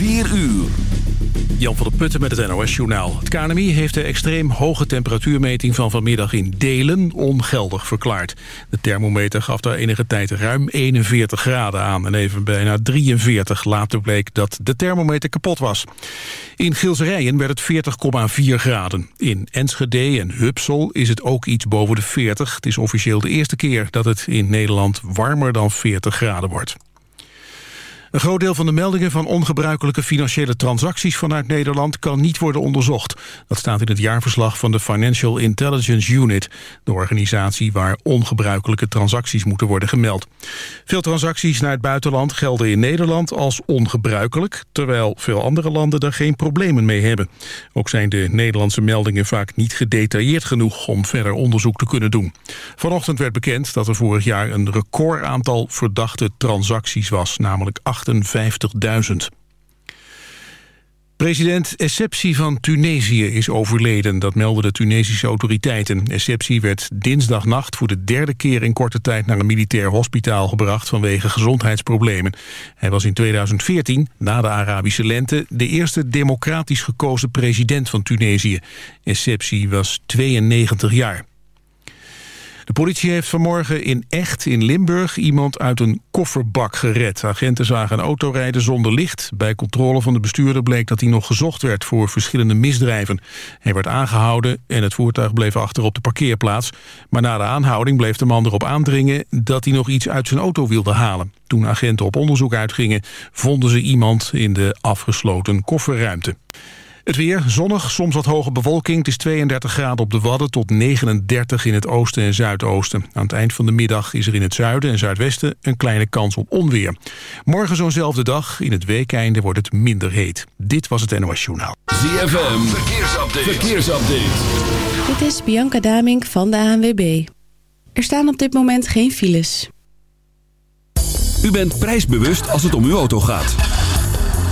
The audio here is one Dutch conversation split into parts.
4 uur. Jan van der Putten met het NOS-journaal. Het KNMI heeft de extreem hoge temperatuurmeting van vanmiddag in Delen ongeldig verklaard. De thermometer gaf daar enige tijd ruim 41 graden aan... en even bijna 43 later bleek dat de thermometer kapot was. In Gilserijen werd het 40,4 graden. In Enschede en Hupsel is het ook iets boven de 40. Het is officieel de eerste keer dat het in Nederland warmer dan 40 graden wordt. Een groot deel van de meldingen van ongebruikelijke financiële transacties vanuit Nederland kan niet worden onderzocht. Dat staat in het jaarverslag van de Financial Intelligence Unit, de organisatie waar ongebruikelijke transacties moeten worden gemeld. Veel transacties naar het buitenland gelden in Nederland als ongebruikelijk, terwijl veel andere landen daar geen problemen mee hebben. Ook zijn de Nederlandse meldingen vaak niet gedetailleerd genoeg om verder onderzoek te kunnen doen. Vanochtend werd bekend dat er vorig jaar een recordaantal verdachte transacties was, namelijk 58.000. President Essebsi van Tunesië is overleden, dat melden de Tunesische autoriteiten. Essebsi werd dinsdagnacht voor de derde keer in korte tijd naar een militair hospitaal gebracht vanwege gezondheidsproblemen. Hij was in 2014, na de Arabische lente, de eerste democratisch gekozen president van Tunesië. Essebsi was 92 jaar. De politie heeft vanmorgen in Echt in Limburg iemand uit een kofferbak gered. Agenten zagen een auto rijden zonder licht. Bij controle van de bestuurder bleek dat hij nog gezocht werd voor verschillende misdrijven. Hij werd aangehouden en het voertuig bleef achter op de parkeerplaats. Maar na de aanhouding bleef de man erop aandringen dat hij nog iets uit zijn auto wilde halen. Toen agenten op onderzoek uitgingen vonden ze iemand in de afgesloten kofferruimte. Het weer zonnig, soms wat hoge bewolking. Het is 32 graden op de Wadden tot 39 in het oosten en zuidoosten. Aan het eind van de middag is er in het zuiden en zuidwesten een kleine kans op onweer. Morgen zo'nzelfde dag, in het weekeinde wordt het minder heet. Dit was het NOS Journaal. ZFM, verkeersupdate. verkeersupdate. Dit is Bianca Damink van de ANWB. Er staan op dit moment geen files. U bent prijsbewust als het om uw auto gaat.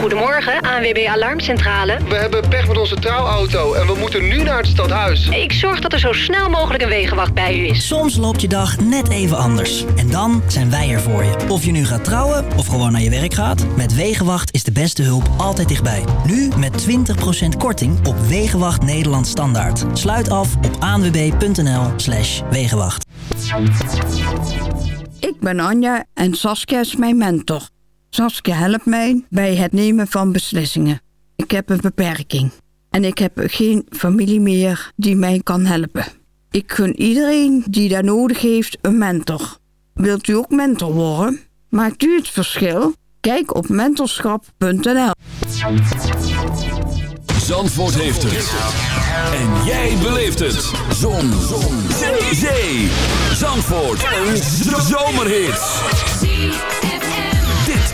Goedemorgen, ANWB Alarmcentrale. We hebben pech met onze trouwauto en we moeten nu naar het stadhuis. Ik zorg dat er zo snel mogelijk een wegenwacht bij u is. Soms loopt je dag net even anders. En dan zijn wij er voor je. Of je nu gaat trouwen of gewoon naar je werk gaat. Met Wegenwacht is de beste hulp altijd dichtbij. Nu met 20% korting op Wegenwacht Nederland Standaard. Sluit af op aanwb.nl slash Wegenwacht. Ik ben Anja en Saskia is mijn mentor. Saskia helpt mij bij het nemen van beslissingen. Ik heb een beperking en ik heb geen familie meer die mij kan helpen. Ik gun iedereen die daar nodig heeft een mentor. Wilt u ook mentor worden? Maakt u het verschil? Kijk op mentorschap.nl. Zandvoort heeft het. En jij beleeft het. Zon. Zon. Zee. Zee. Zandvoort. Een zomerhit.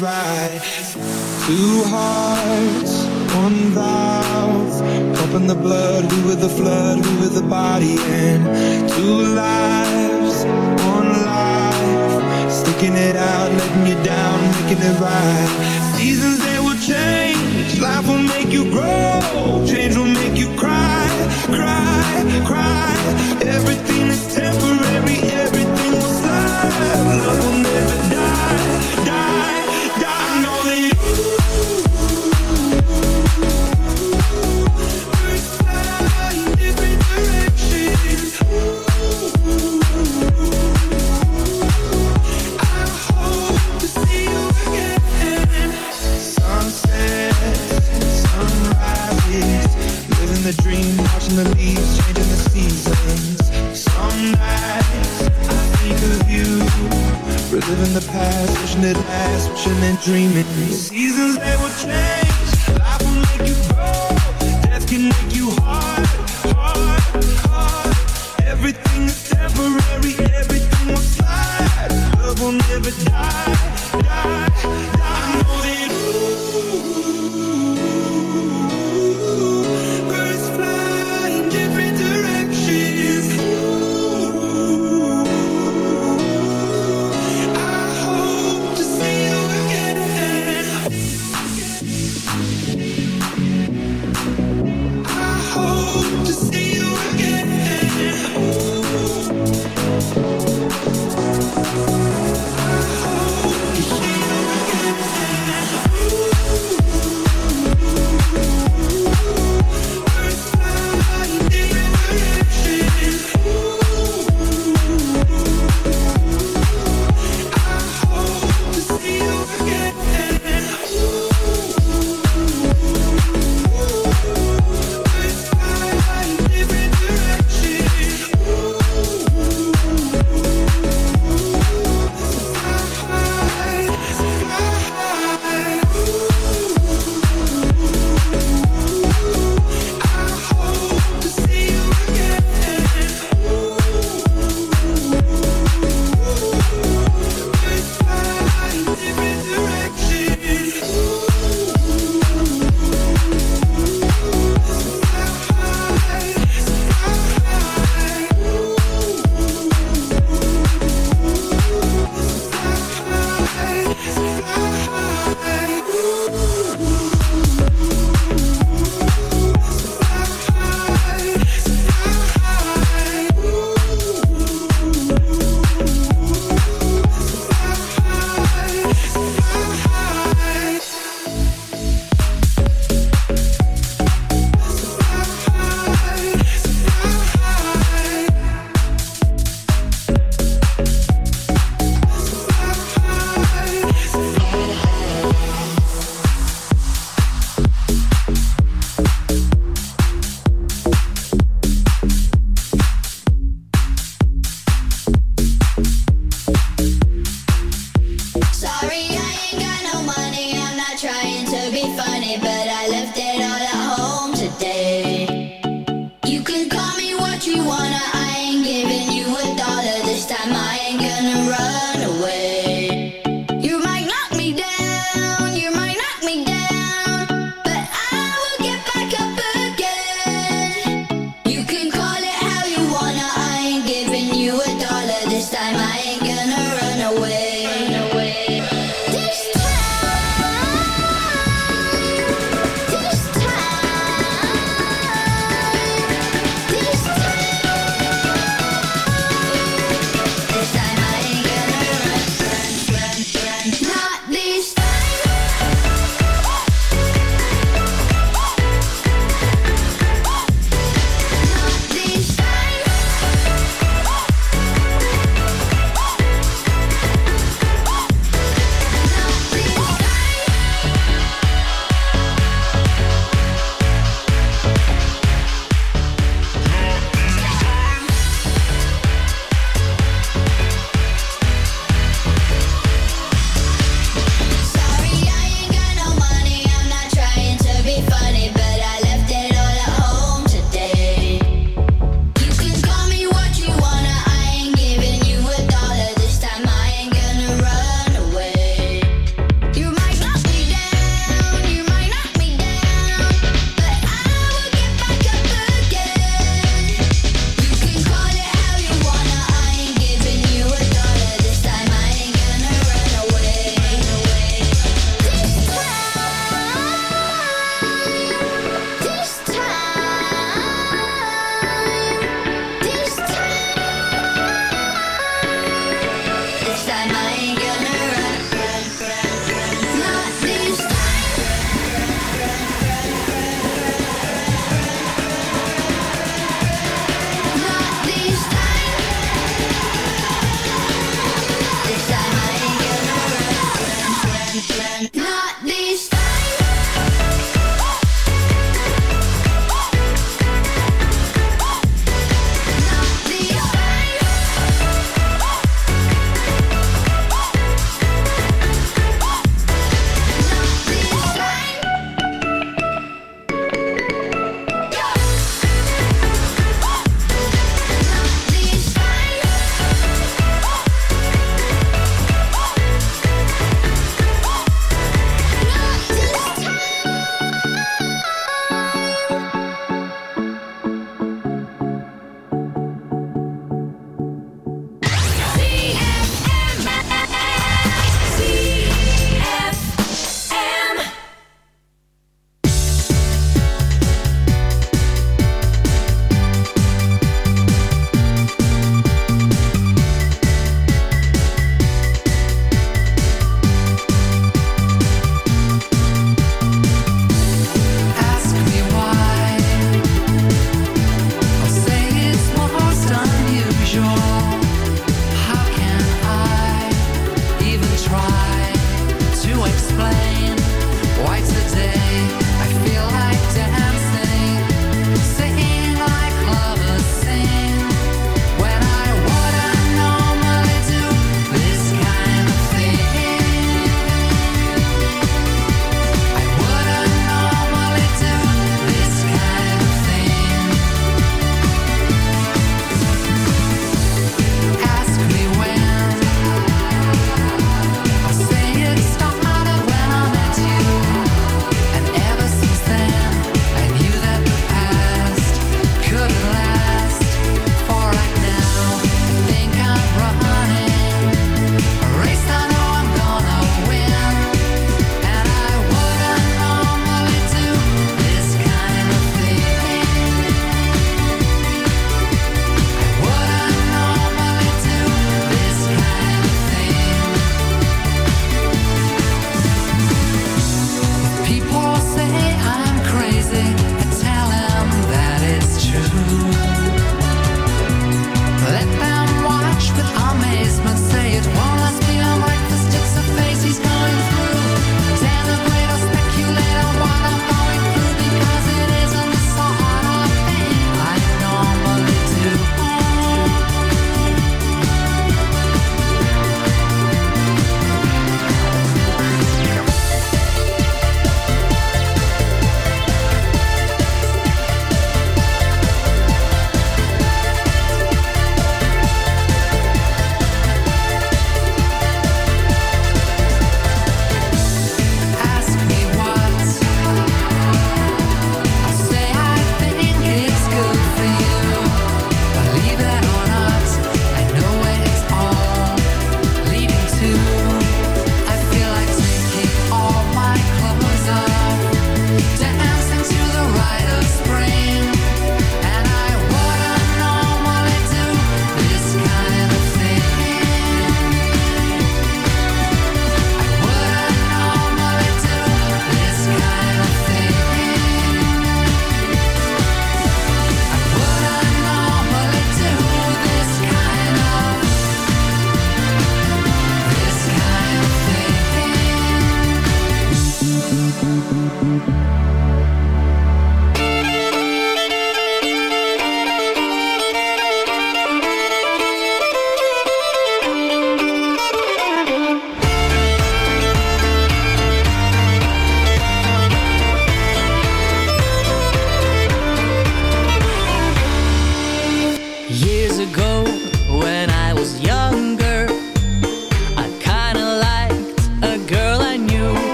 right. Two hearts, one up in the blood, we were the flood, we were the body, and two lives, one life, sticking it out, letting you down, making it right. Seasons they will change, life will make you grow, change will make you cry, cry, cry. Everything is temporary, watching and dreaming. Seasons they were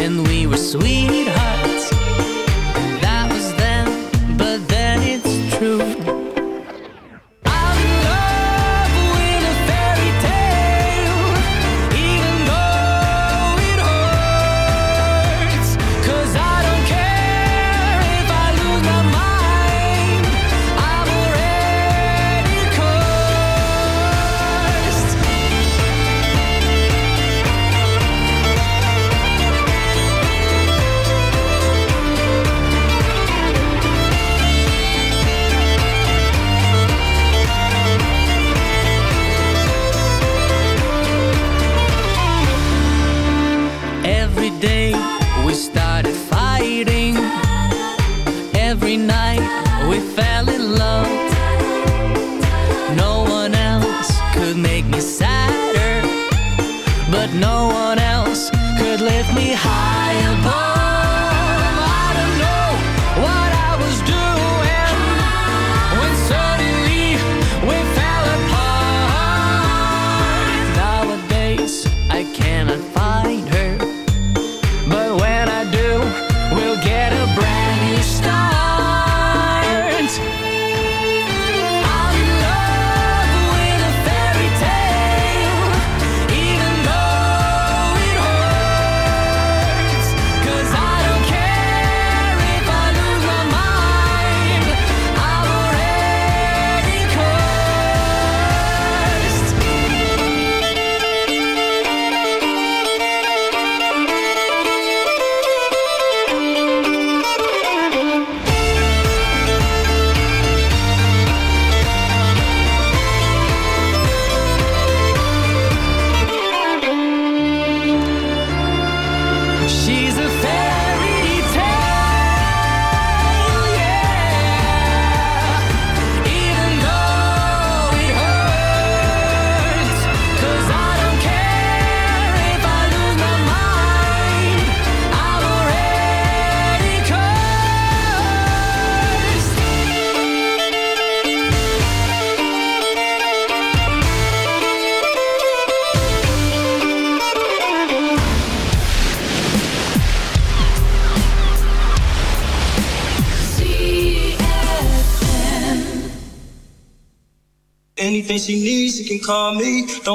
and we were sweethearts.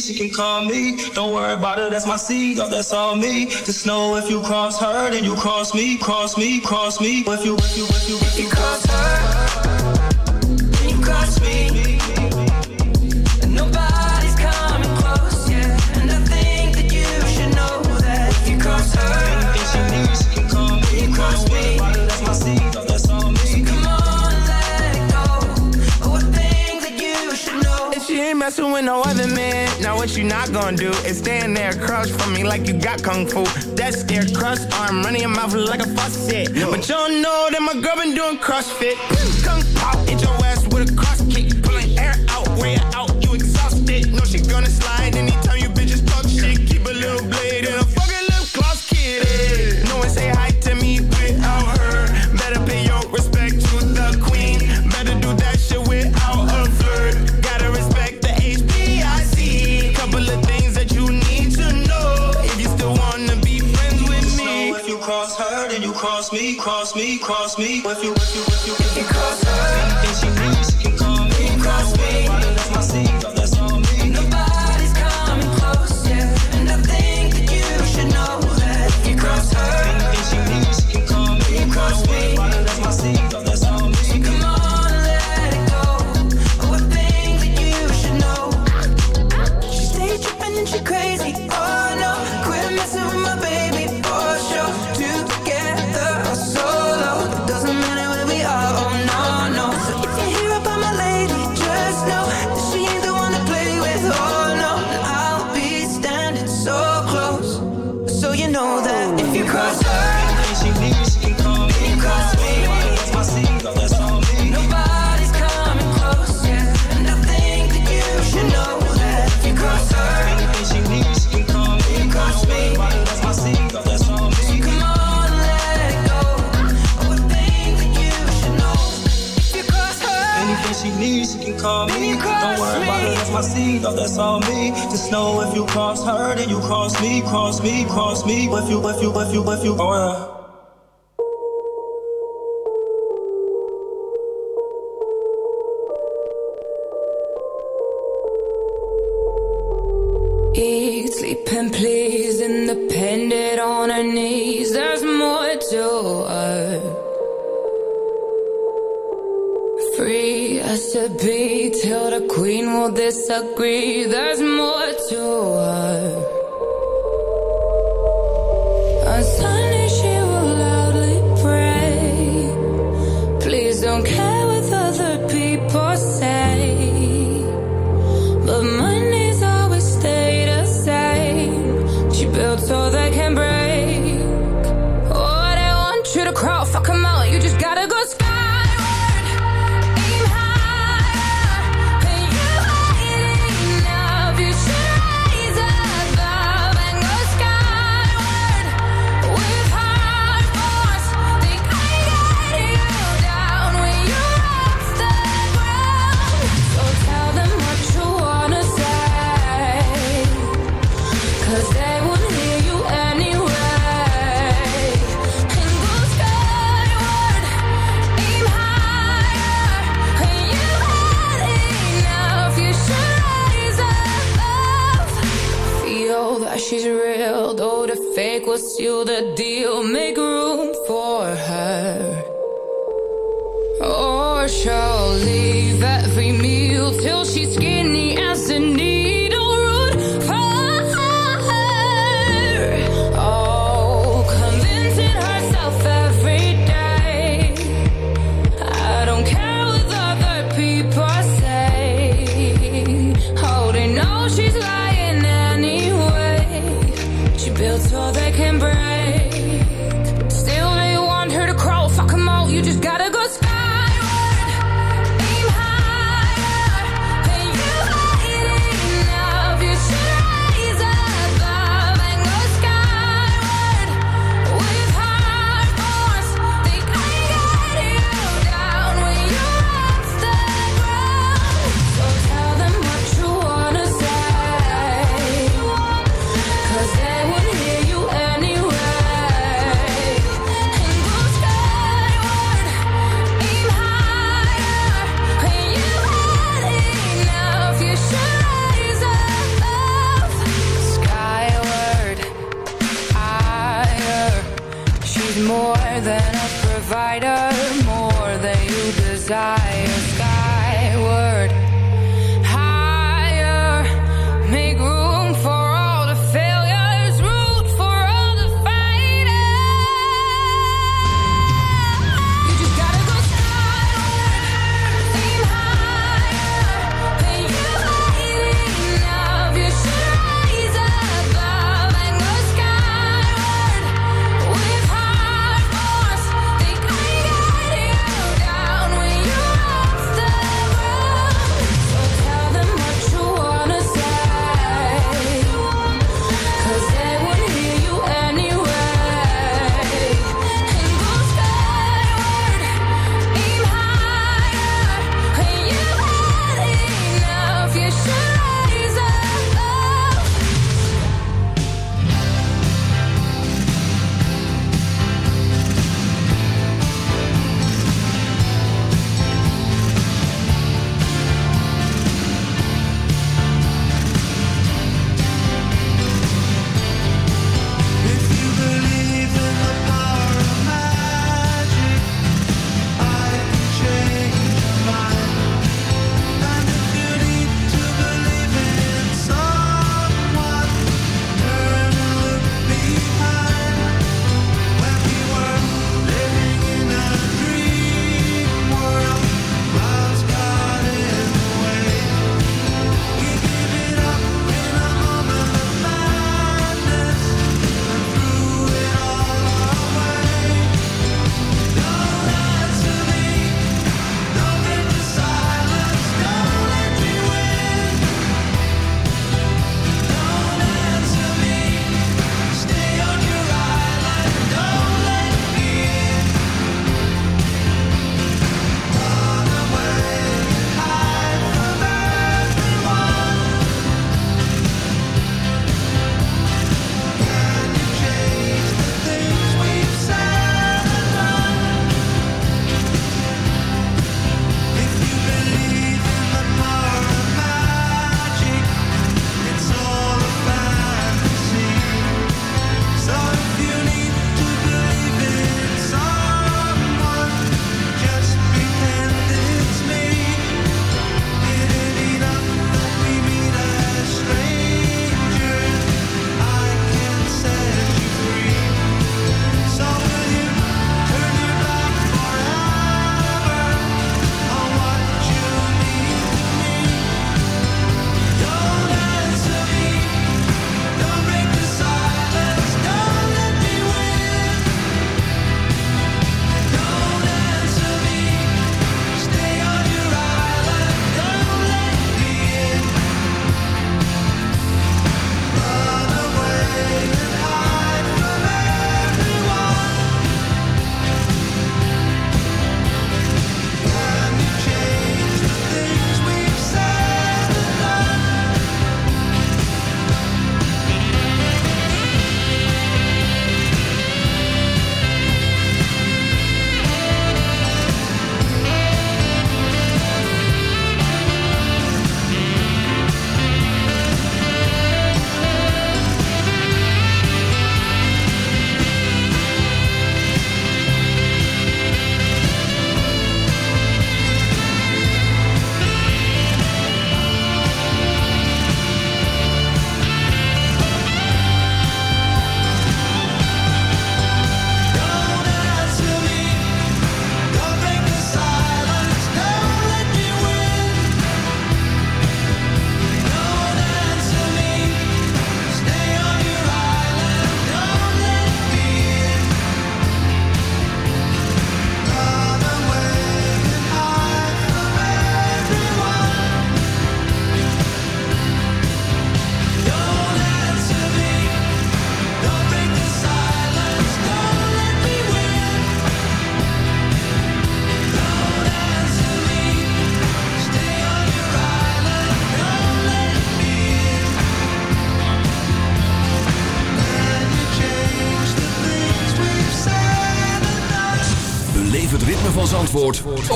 She can call me. Don't worry about it, that's my seed, oh, that's all me. Just know if you cross her, then you cross me, cross me, cross me. If you, if you, if you, if you cross her, then you cross me. Messing with no other man, now what you not gonna do is stand there across from me like you got kung fu. That stare crust arm running your mouth like a faucet. But you don't know that my girl been doing CrossFit. Kung pop, hit your ass with a cross kick. Pulling air out, way out, you exhausted. No, she gonna slide anytime with you, with you. that's all me. Just know if you cross her, then you cross me, cross me, cross me. With you, with you, with you, with you, oh yeah. Agree. We'll make room for her, or shall leave every meal.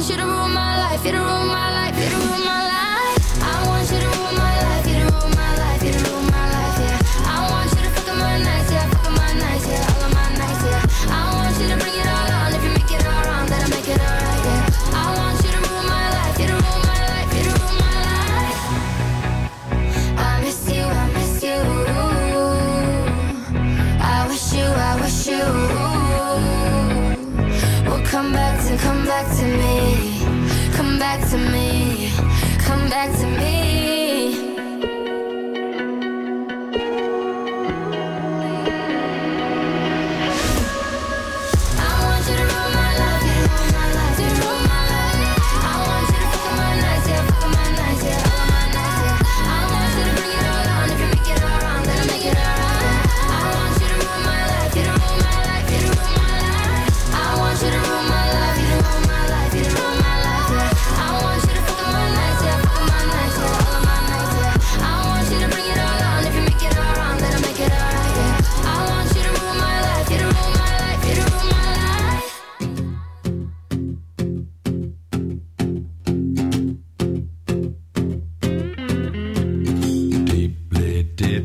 You to rule my life, you to rule my life, you to rule my life.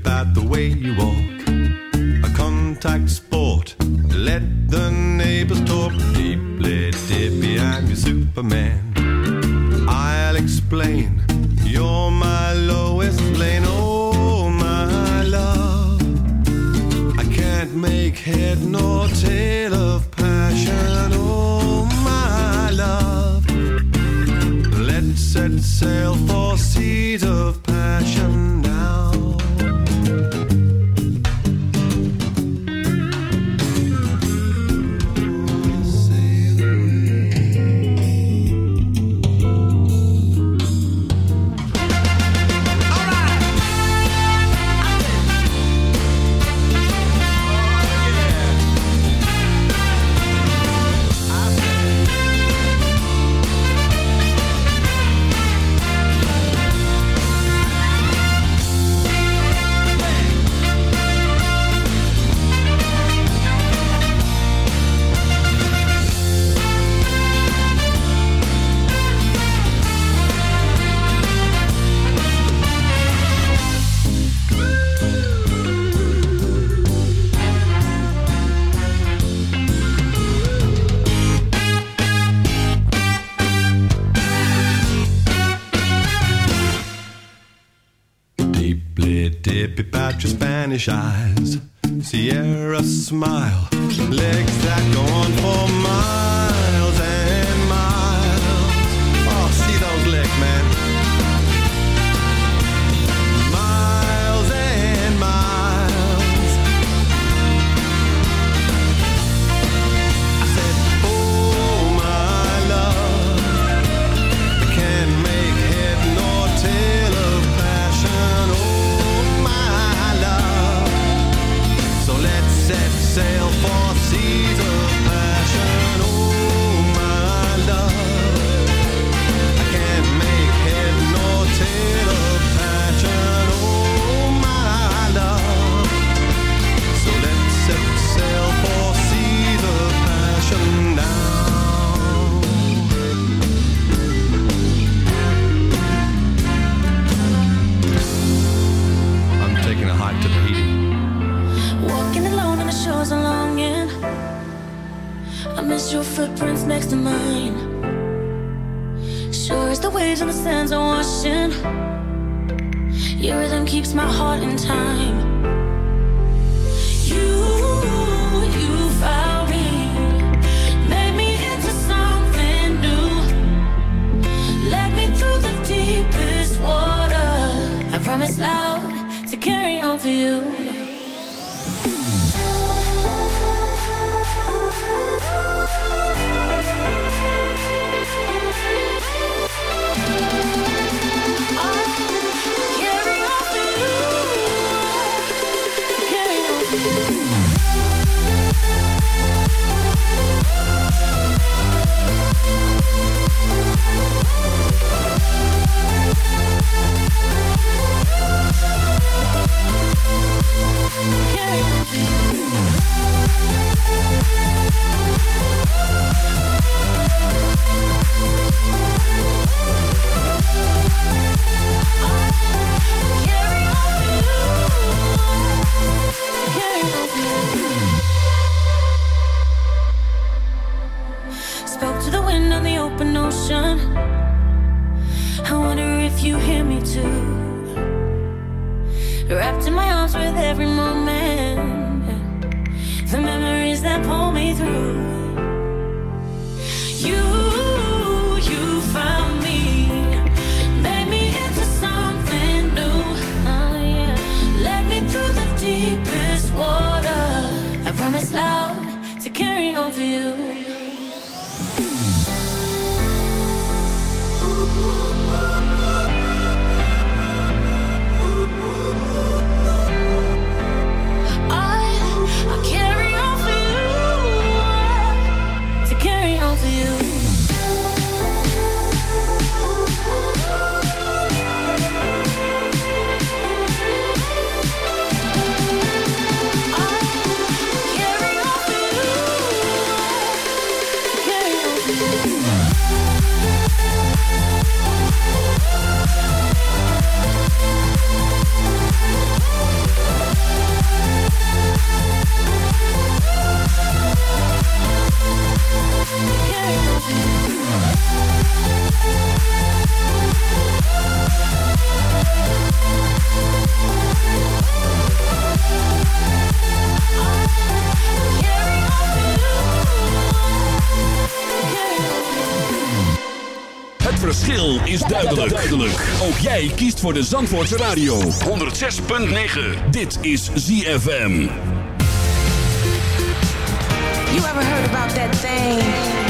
about the way you walk. A contact sport. Let the neighbors talk deeply, dip behind your Superman. your Spanish eyes, Sierra smile, legs that go on for miles. jij kiest voor de Zandvoortse Radio. 106.9. Dit is ZFM. You ever heard about that thing?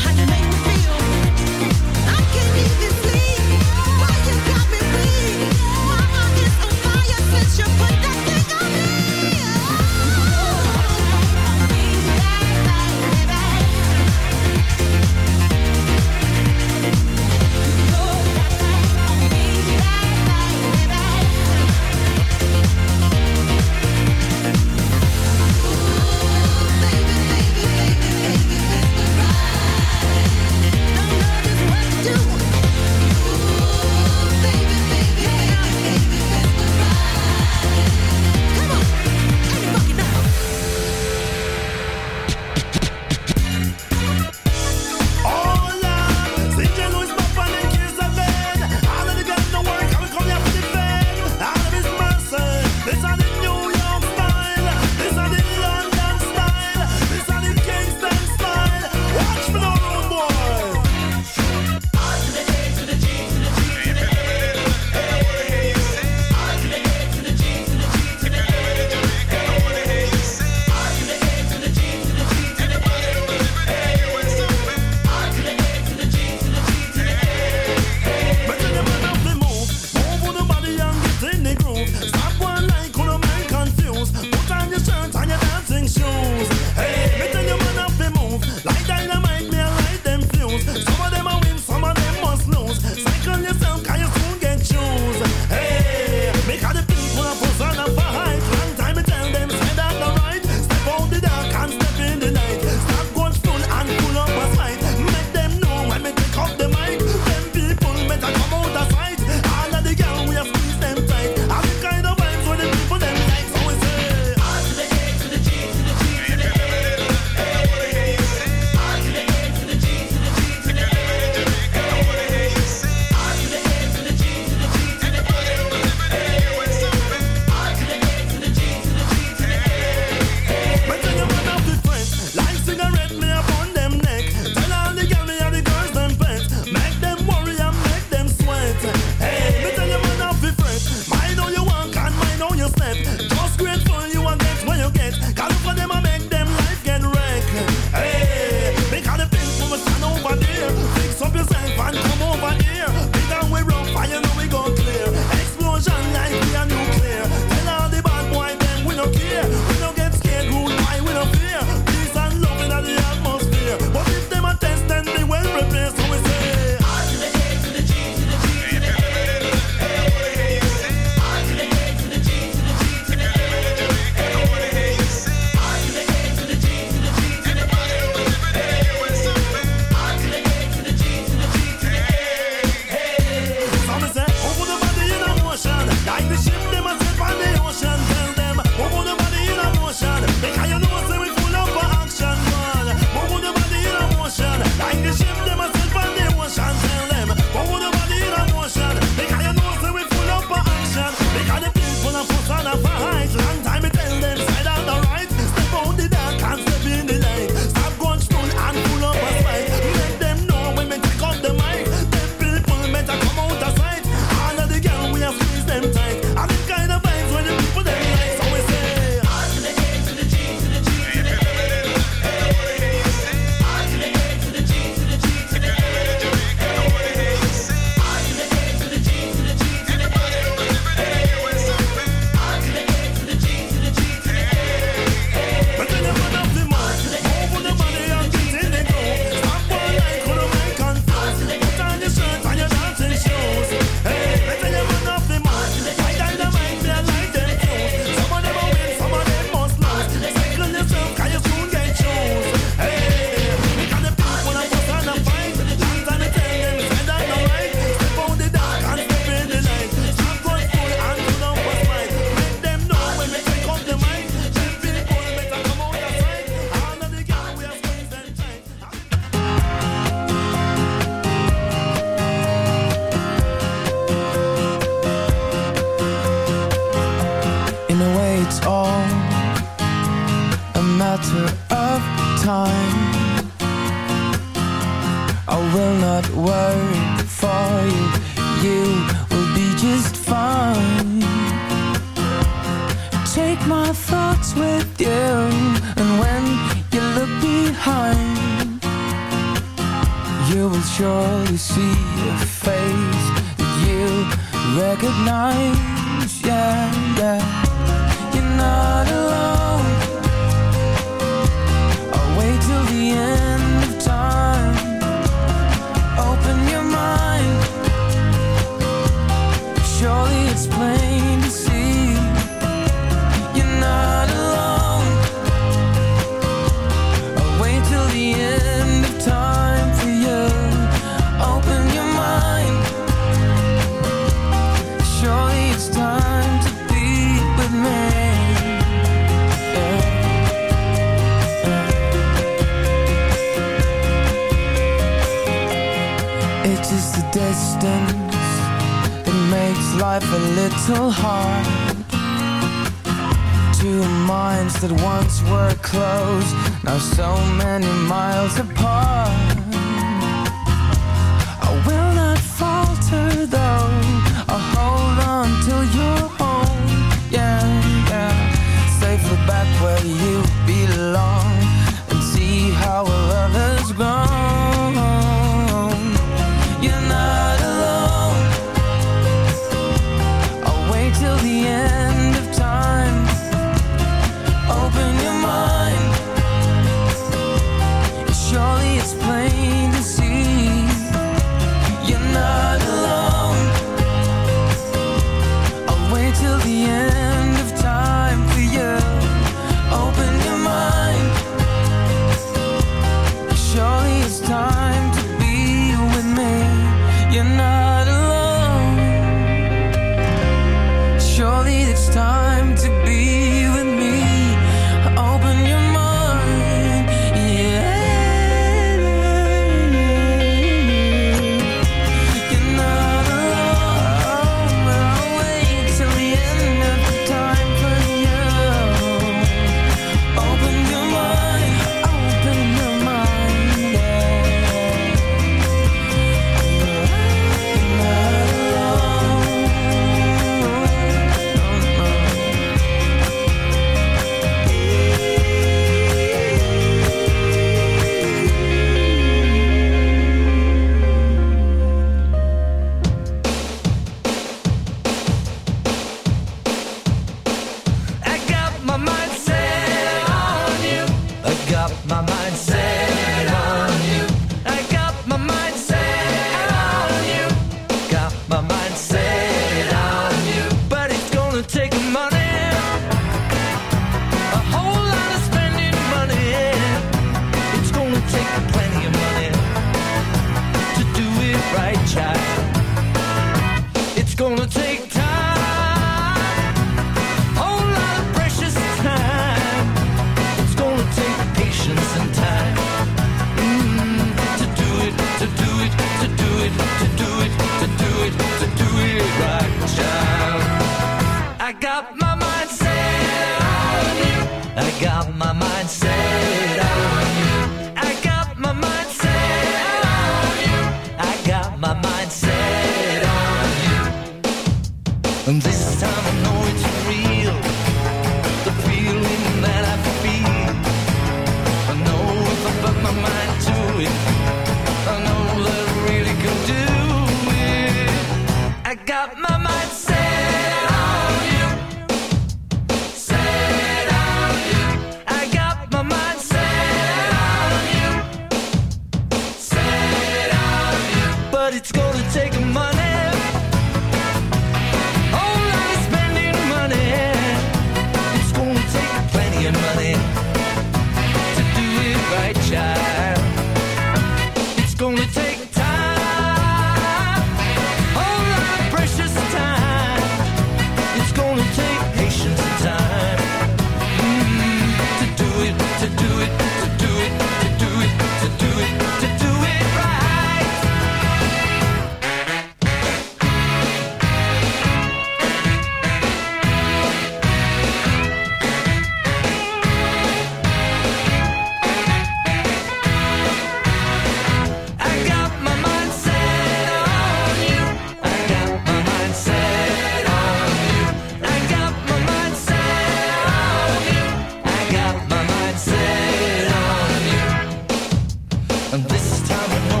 And this time we know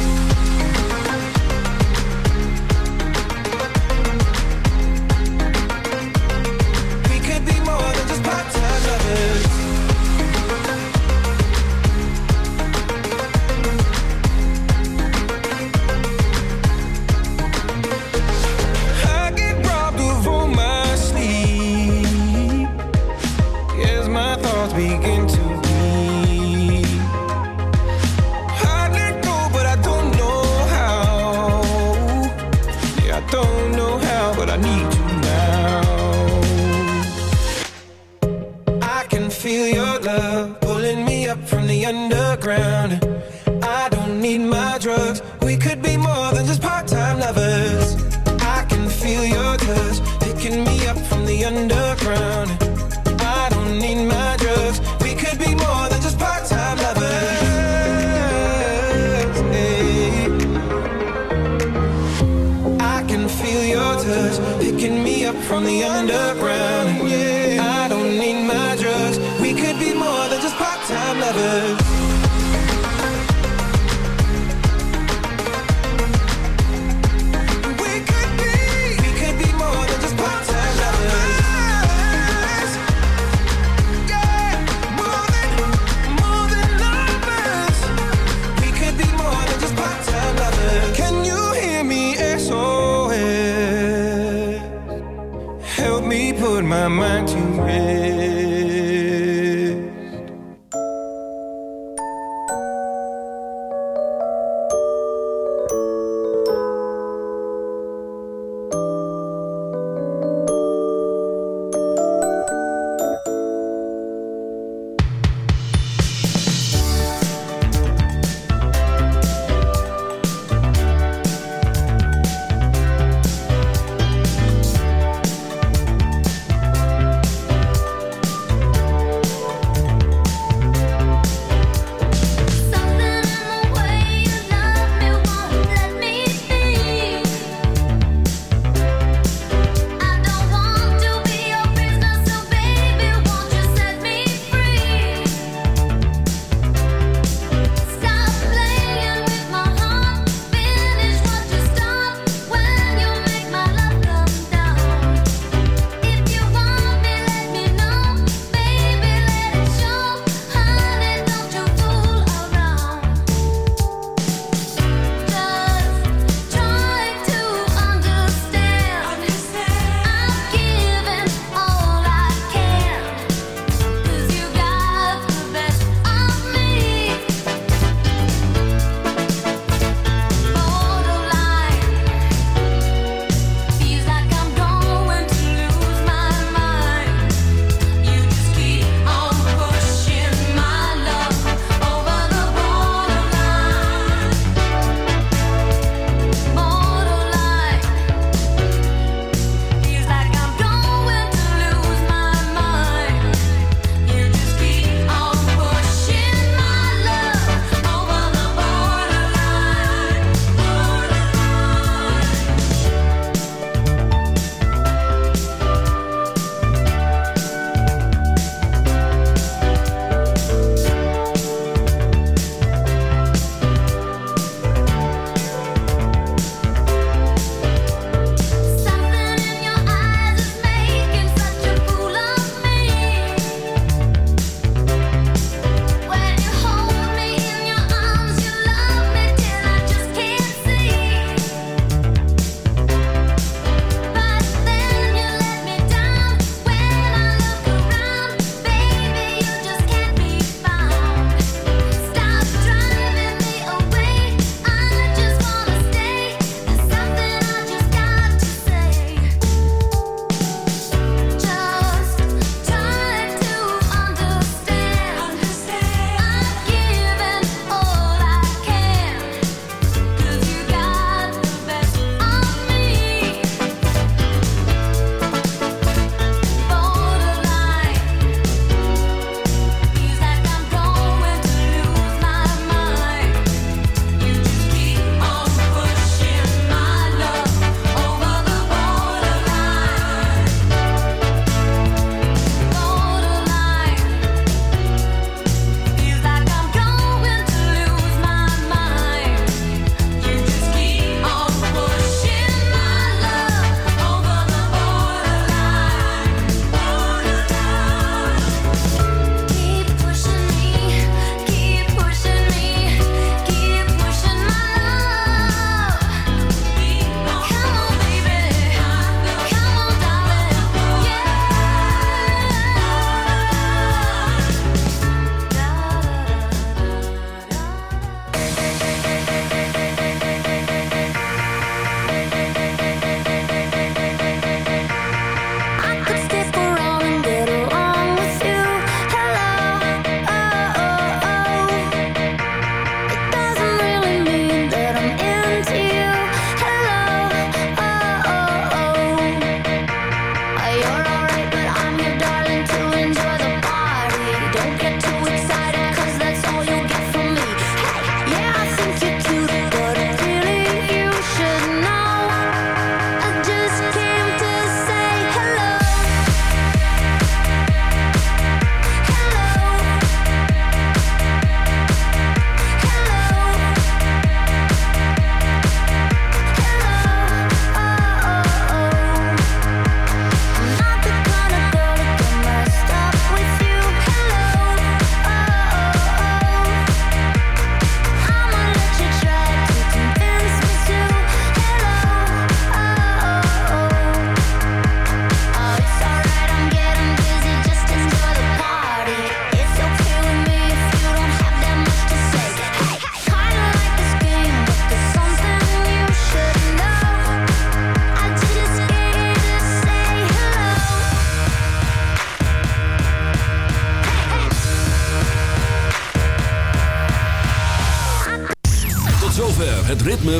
help me put my mind to rest.